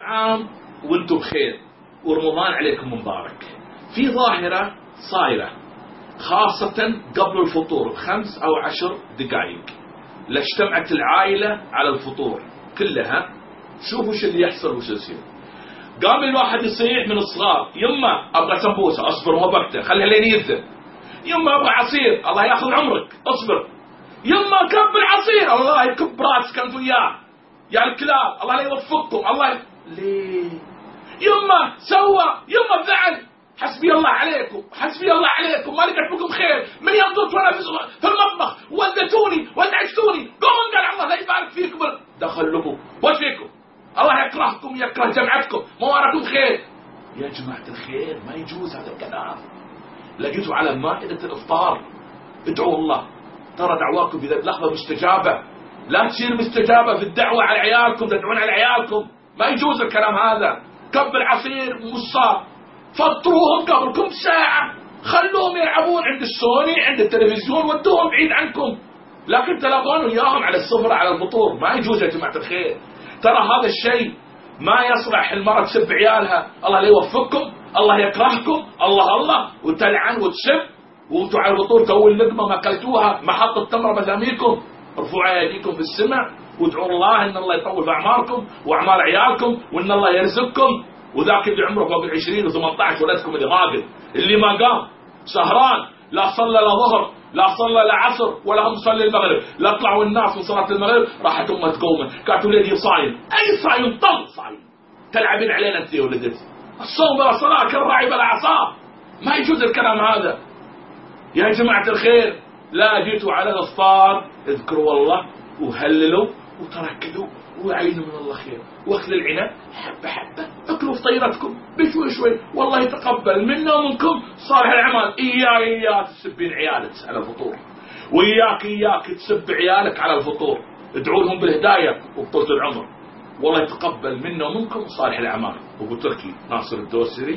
عام وأنتم بخير ورمضان عليكم مبارك. في ظاهرة صايرة خاصة قبل الفطور بخمس أو عشر دقائق. لاجتمعت العائلة على الفطور كلها. شوفوا شو اللي يحصل وش يصير. قام الواحد يصيح من الصغار يما أبغى سمبوسة أصبر ما بقته خليها لين يذب يما أبغى عصير الله ياخذ عمرك أصبر. يما كب العصير الله يكب راسك أنت وياه. يا الكلاب الله لا يوفقكم الله ليه يما سوى يما فعل. حسبي الله عليكم حسبي الله عليكم ما لقيت بكم خير. من ينطط وأنا في المطبخ. ودتوني ودعشتوني قوم قال الله لا يبارك فيكم. دخل لكم. وش فيكم؟ الله يكرهكم يكره جمعتكم. ما وراكم خير. يا جماعة الخير ما يجوز هذا الكلام. لقيته على مائدة الإفطار. ادعوا الله. ترى دعواكم بذات لحظة مستجابة. لا تصير مستجابة في الدعوة على عيالكم تدعون على عيالكم. ما يجوز الكلام هذا. كب العصير مصاب فطروهم قبلكم ساعة. خلوهم يلعبون عند السوني عند التلفزيون ودوهم بعيد عنكم. لكن تلاقون وياهم على السفرة على الفطور ما يجوز يا جماعة الخير. ترى هذا الشيء ما يصلح المرأة تسب عيالها. الله لا يوفقكم الله يكرهكم الله الله. وتلعن وتسب. وانتوا على الفطور تقول لقمة ما اكلتوها ما حط التمرة مساميكم ارفعوا أيديكم في السماء وادعوا الله إن الله يطول في أعماركم وأعمار عيالكم وإن الله يرزقكم. وذاك اللي عمره فوق ال 20 و 18 ولدكم اللي غافل اللي ما قام سهران. لا صلى لا ظهر لا صلى لا عصر ولا هم صلي المغرب. لا طلعوا الناس من صلاة المغرب راحت امه تقوم. قالت ولدي صايم. أي صايم؟ طل صايم. تلعبين علينا أنت يا ولدتي الصوم بلا صلاة كالراعي بلا عصا. ما يجوز الكلام هذا. يا جماعة الخير. لا جيتوا على الافطار اذكروا الله وهللوا وتركدوا وعينوا من الله خير. وأخذ العناء حبة حبة. اكلوا في طيرتكم بشوي شوي. والله يتقبل منا ومنكم. صالح الأعمال إياك إياك تسبين عيالك على الفطور. وإياك إياك تسب عيالك على الفطور. ادعوا لهم بالهداية وبطولة العمر. والله يتقبل منا ومنكم صالح الأعمال. أبو تركي ناصر الدوسري